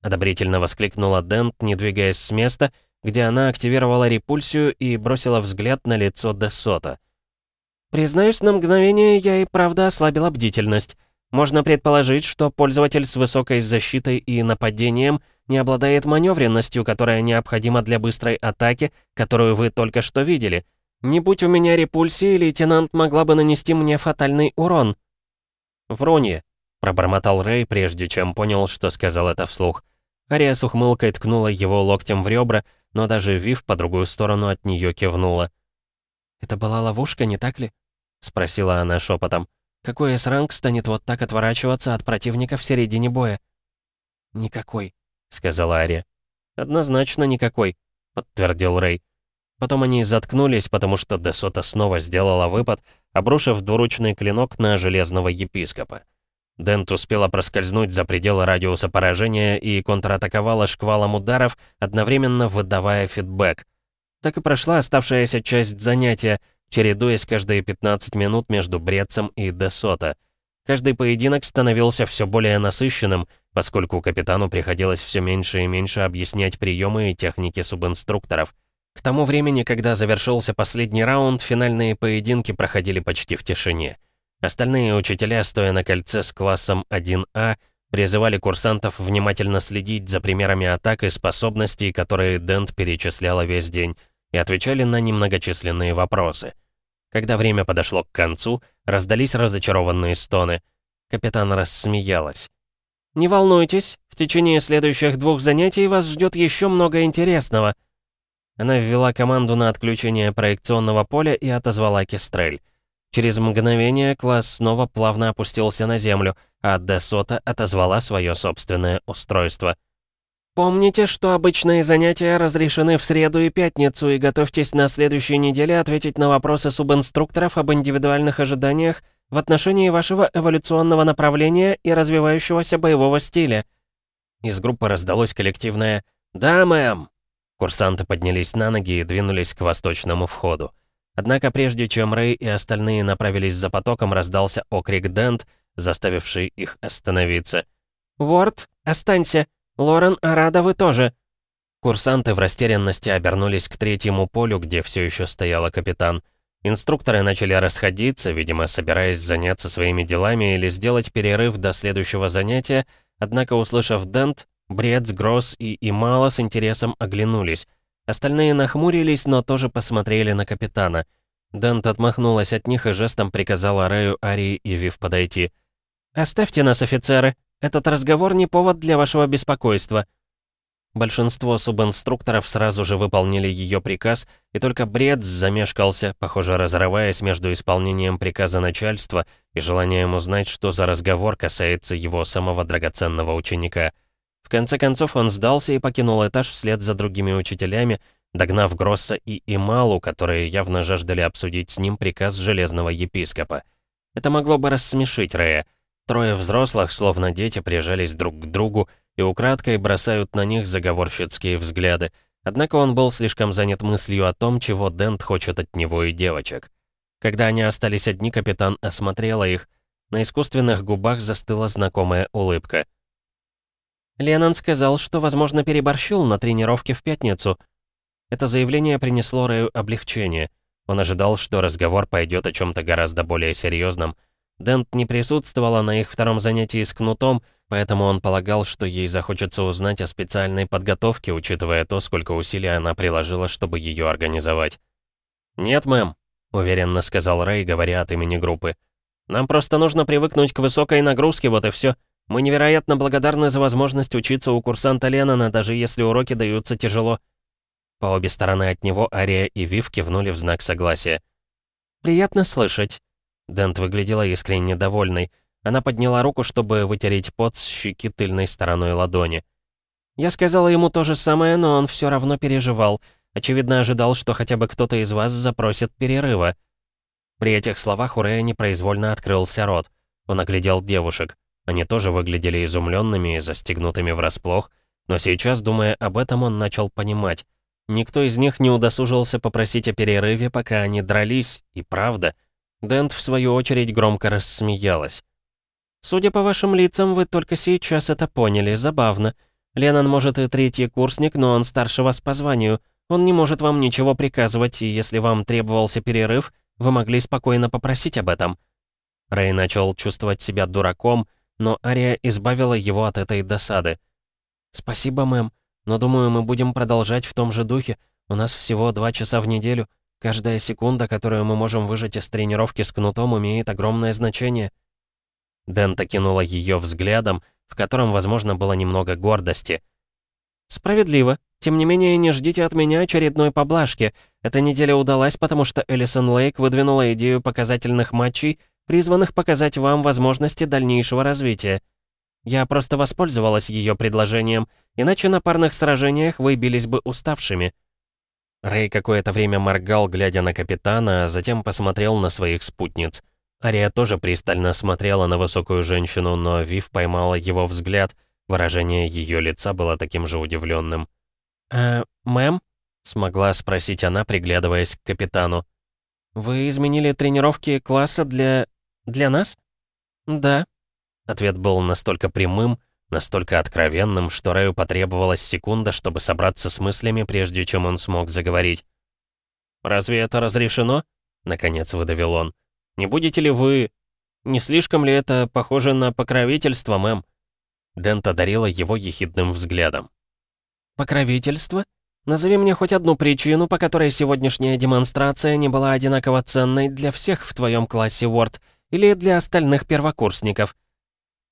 одобрительно воскликнула Дент, не двигаясь с места, где она активировала репульсию и бросила взгляд на лицо Десота. «Признаюсь, на мгновение я и правда ослабила бдительность. Можно предположить, что пользователь с высокой защитой и нападением не обладает маневренностью, которая необходима для быстрой атаки, которую вы только что видели. Не будь у меня репульсии, лейтенант могла бы нанести мне фатальный урон». «Вронье», — пробормотал Рэй, прежде чем понял, что сказал это вслух. Ария с ухмылкой ткнула его локтем в ребра, но даже Вив по другую сторону от нее кивнула. «Это была ловушка, не так ли?» — спросила она шепотом. «Какой С-ранг станет вот так отворачиваться от противника в середине боя?» «Никакой», — сказала Ария. «Однозначно никакой», — подтвердил Рэй. Потом они заткнулись, потому что Десота снова сделала выпад, обрушив двуручный клинок на железного епископа. Дент успела проскользнуть за пределы радиуса поражения и контратаковала шквалом ударов, одновременно выдавая фидбэк. Так и прошла оставшаяся часть занятия, чередуясь каждые 15 минут между Брецем и Десота. Каждый поединок становился все более насыщенным, поскольку капитану приходилось все меньше и меньше объяснять приемы и техники субинструкторов — К тому времени, когда завершился последний раунд, финальные поединки проходили почти в тишине. Остальные учителя, стоя на кольце с классом 1А, призывали курсантов внимательно следить за примерами атак и способностей, которые Дент перечисляла весь день, и отвечали на немногочисленные вопросы. Когда время подошло к концу, раздались разочарованные стоны. Капитан рассмеялась. «Не волнуйтесь, в течение следующих двух занятий вас ждет еще много интересного». Она ввела команду на отключение проекционного поля и отозвала Кестрель. Через мгновение класс снова плавно опустился на землю, а Десота отозвала свое собственное устройство. «Помните, что обычные занятия разрешены в среду и пятницу, и готовьтесь на следующей неделе ответить на вопросы субинструкторов об индивидуальных ожиданиях в отношении вашего эволюционного направления и развивающегося боевого стиля». Из группы раздалось коллективное «Да, мэм!». Курсанты поднялись на ноги и двинулись к восточному входу. Однако прежде чем Рэй и остальные направились за потоком, раздался окрик Дент, заставивший их остановиться. «Ворд, останься! Лорен, Арада, вы тоже!» Курсанты в растерянности обернулись к третьему полю, где все еще стояла капитан. Инструкторы начали расходиться, видимо, собираясь заняться своими делами или сделать перерыв до следующего занятия, однако, услышав Дент, Брец, Гросс и Имала с интересом оглянулись. Остальные нахмурились, но тоже посмотрели на капитана. Дент отмахнулась от них и жестом приказала Рэю, Арии и Вив подойти. «Оставьте нас, офицеры. Этот разговор не повод для вашего беспокойства. Большинство субинструкторов сразу же выполнили ее приказ, и только Бред замешкался, похоже, разрываясь между исполнением приказа начальства и желанием узнать, что за разговор касается его самого драгоценного ученика. В конце концов он сдался и покинул этаж вслед за другими учителями, догнав Гросса и Ималу, которые явно жаждали обсудить с ним приказ железного епископа. Это могло бы рассмешить Рея. Трое взрослых, словно дети, прижались друг к другу, и украдкой бросают на них заговорщицкие взгляды. Однако он был слишком занят мыслью о том, чего Дент хочет от него и девочек. Когда они остались одни, капитан осмотрела их. На искусственных губах застыла знакомая улыбка. Леннон сказал, что, возможно, переборщил на тренировке в пятницу. Это заявление принесло Рэю облегчение. Он ожидал, что разговор пойдет о чем-то гораздо более серьезном. Дент не присутствовала на их втором занятии с кнутом, поэтому он полагал, что ей захочется узнать о специальной подготовке, учитывая то, сколько усилий она приложила, чтобы ее организовать. «Нет, мэм», — уверенно сказал Рэй, говоря от имени группы. «Нам просто нужно привыкнуть к высокой нагрузке, вот и все. Мы невероятно благодарны за возможность учиться у курсанта Леннона, даже если уроки даются тяжело». По обе стороны от него Ария и Вив кивнули в знак согласия. «Приятно слышать», Дент выглядела искренне довольной. Она подняла руку, чтобы вытереть пот с щеки тыльной стороной ладони. «Я сказала ему то же самое, но он все равно переживал. Очевидно, ожидал, что хотя бы кто-то из вас запросит перерыва». При этих словах у Рэя непроизвольно открылся рот. Он оглядел девушек. Они тоже выглядели изумленными и застегнутыми врасплох, но сейчас, думая об этом, он начал понимать. Никто из них не удосужился попросить о перерыве, пока они дрались, и правда — Дент, в свою очередь, громко рассмеялась. «Судя по вашим лицам, вы только сейчас это поняли. Забавно. Леннон, может, и третий курсник, но он старше вас по званию. Он не может вам ничего приказывать, и если вам требовался перерыв, вы могли спокойно попросить об этом». Рэй начал чувствовать себя дураком, но Ария избавила его от этой досады. «Спасибо, мэм, но думаю, мы будем продолжать в том же духе. У нас всего два часа в неделю. Каждая секунда, которую мы можем выжать из тренировки с кнутом, имеет огромное значение». Дента кинула ее взглядом, в котором, возможно, было немного гордости. «Справедливо. Тем не менее, не ждите от меня очередной поблажки. Эта неделя удалась, потому что Элисон Лейк выдвинула идею показательных матчей, призванных показать вам возможности дальнейшего развития. Я просто воспользовалась ее предложением, иначе на парных сражениях вы бились бы уставшими». Рэй какое-то время моргал, глядя на капитана, а затем посмотрел на своих спутниц. Ария тоже пристально смотрела на высокую женщину, но Вив поймала его взгляд. Выражение ее лица было таким же удивленным. «Э, мэм?» — смогла спросить она, приглядываясь к капитану. «Вы изменили тренировки класса для... для нас?» «Да». Ответ был настолько прямым, настолько откровенным, что Рэю потребовалась секунда, чтобы собраться с мыслями, прежде чем он смог заговорить. «Разве это разрешено?» — наконец выдавил он. «Не будете ли вы... Не слишком ли это похоже на покровительство, мэм?» Дент одарила его ехидным взглядом. «Покровительство? Назови мне хоть одну причину, по которой сегодняшняя демонстрация не была одинаково ценной для всех в твоем классе, Уорд, или для остальных первокурсников».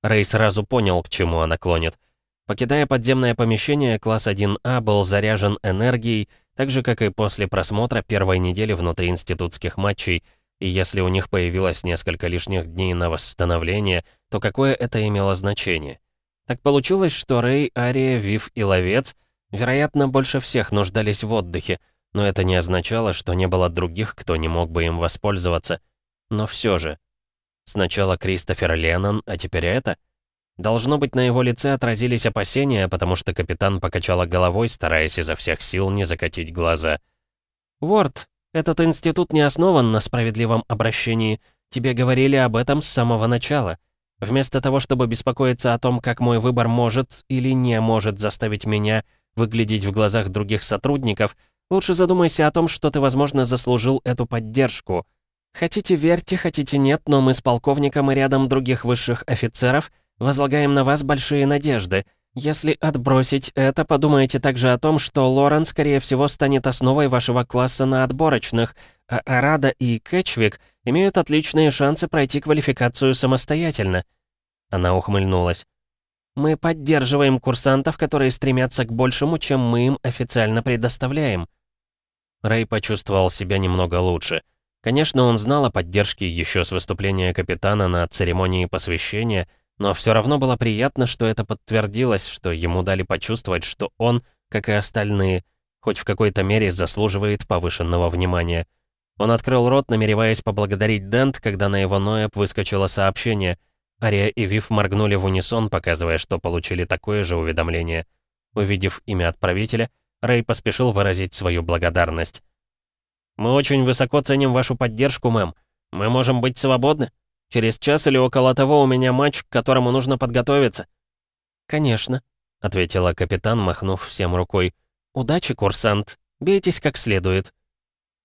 Рэй сразу понял, к чему она клонит. Покидая подземное помещение, класс 1А был заряжен энергией, так же, как и после просмотра первой недели внутри институтских матчей, и если у них появилось несколько лишних дней на восстановление, то какое это имело значение? Так получилось, что Рэй, Ария, Вив и Ловец, вероятно, больше всех нуждались в отдыхе, но это не означало, что не было других, кто не мог бы им воспользоваться. Но все же. Сначала Кристофер Леннон, а теперь это? Должно быть, на его лице отразились опасения, потому что капитан покачала головой, стараясь изо всех сил не закатить глаза. «Ворд, этот институт не основан на справедливом обращении. Тебе говорили об этом с самого начала. Вместо того, чтобы беспокоиться о том, как мой выбор может или не может заставить меня выглядеть в глазах других сотрудников, лучше задумайся о том, что ты, возможно, заслужил эту поддержку. Хотите верьте, хотите нет, но мы с полковником и рядом других высших офицеров — Возлагаем на вас большие надежды. Если отбросить это, подумайте также о том, что Лорен, скорее всего, станет основой вашего класса на отборочных, а Арада и Кэтчвик имеют отличные шансы пройти квалификацию самостоятельно». Она ухмыльнулась. «Мы поддерживаем курсантов, которые стремятся к большему, чем мы им официально предоставляем». Рэй почувствовал себя немного лучше. Конечно, он знал о поддержке еще с выступления капитана на церемонии посвящения, но все равно было приятно, что это подтвердилось, что ему дали почувствовать, что он, как и остальные, хоть в какой-то мере заслуживает повышенного внимания. Он открыл рот, намереваясь поблагодарить Дент, когда на его ноэб выскочило сообщение. Ария и Вив моргнули в унисон, показывая, что получили такое же уведомление. Увидев имя отправителя, Рэй поспешил выразить свою благодарность. «Мы очень высоко ценим вашу поддержку, мэм. Мы можем быть свободны?» Через час или около того у меня матч, к которому нужно подготовиться». «Конечно», — ответила капитан, махнув всем рукой. «Удачи, курсант. Бейтесь как следует».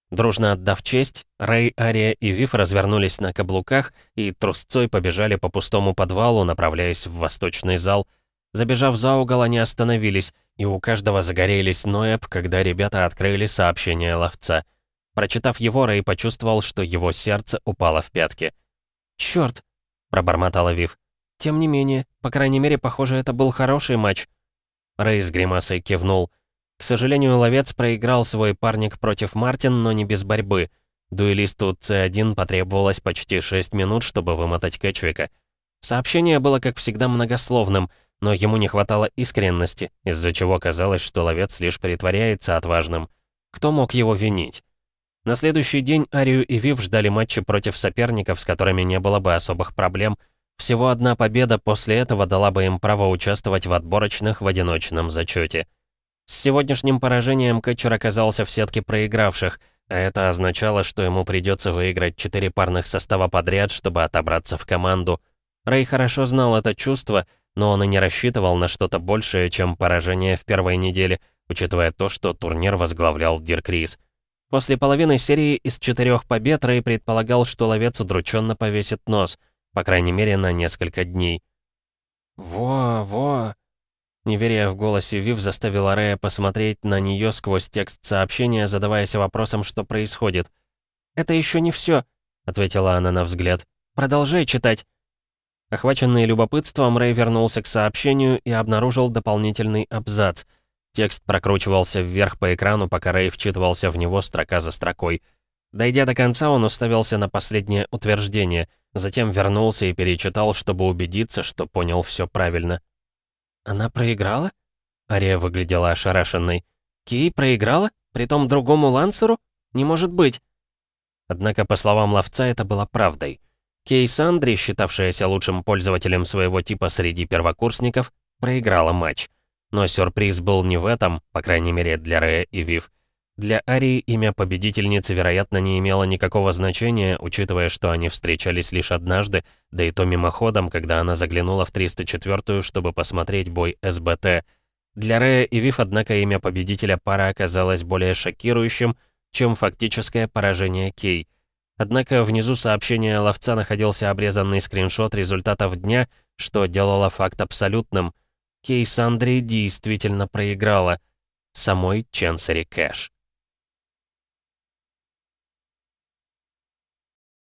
Дружно отдав честь, Рэй, Ария и Вив развернулись на каблуках и трусцой побежали по пустому подвалу, направляясь в восточный зал. Забежав за угол, они остановились, и у каждого загорелись ноэб, когда ребята открыли сообщение ловца. Прочитав его, Рэй почувствовал, что его сердце упало в пятки. «Чёрт!» — пробормотала Вив. «Тем не менее, по крайней мере, похоже, это был хороший матч». Рэй с гримасой кивнул. К сожалению, ловец проиграл свой парник против Мартин, но не без борьбы. Дуэлисту С1 потребовалось почти 6 минут, чтобы вымотать Кэтчвика. Сообщение было, как всегда, многословным, но ему не хватало искренности, из-за чего казалось, что ловец лишь притворяется отважным. Кто мог его винить? На следующий день Арию и Вив ждали матчи против соперников, с которыми не было бы особых проблем. Всего одна победа после этого дала бы им право участвовать в отборочных в одиночном зачете. С сегодняшним поражением Кэтчер оказался в сетке проигравших, а это означало, что ему придется выиграть четыре парных состава подряд, чтобы отобраться в команду. Рэй хорошо знал это чувство, но он и не рассчитывал на что-то большее, чем поражение в первой неделе, учитывая то, что турнир возглавлял Дирк Рис. После половины серии из четырех побед Рэй предполагал, что ловец удрученно повесит нос, по крайней мере, на несколько дней. «Во-во...» Неверие в голосе Вив заставила Рэя посмотреть на нее сквозь текст сообщения, задаваясь вопросом, что происходит. «Это еще не все, ответила она на взгляд. «Продолжай читать». Охваченный любопытством, Рэй вернулся к сообщению и обнаружил дополнительный абзац — Текст прокручивался вверх по экрану, пока Рэй вчитывался в него строка за строкой. Дойдя до конца, он уставился на последнее утверждение, затем вернулся и перечитал, чтобы убедиться, что понял все правильно. «Она проиграла?» Ария выглядела ошарашенной. «Кей проиграла? Притом другому Лансеру? Не может быть!» Однако, по словам ловца, это было правдой. Кей Сандри, считавшаяся лучшим пользователем своего типа среди первокурсников, проиграла матч. Но сюрприз был не в этом, по крайней мере для Рэя и Вив. Для Арии имя победительницы, вероятно, не имело никакого значения, учитывая, что они встречались лишь однажды, да и то мимоходом, когда она заглянула в 304-ю, чтобы посмотреть бой СБТ. Для Рея и Вив, однако, имя победителя пара оказалось более шокирующим, чем фактическое поражение Кей. Однако внизу сообщения ловца находился обрезанный скриншот результатов дня, что делало факт абсолютным. Кей Сандри действительно проиграла. Самой Ченсери Кэш.